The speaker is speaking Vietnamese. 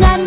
ngàn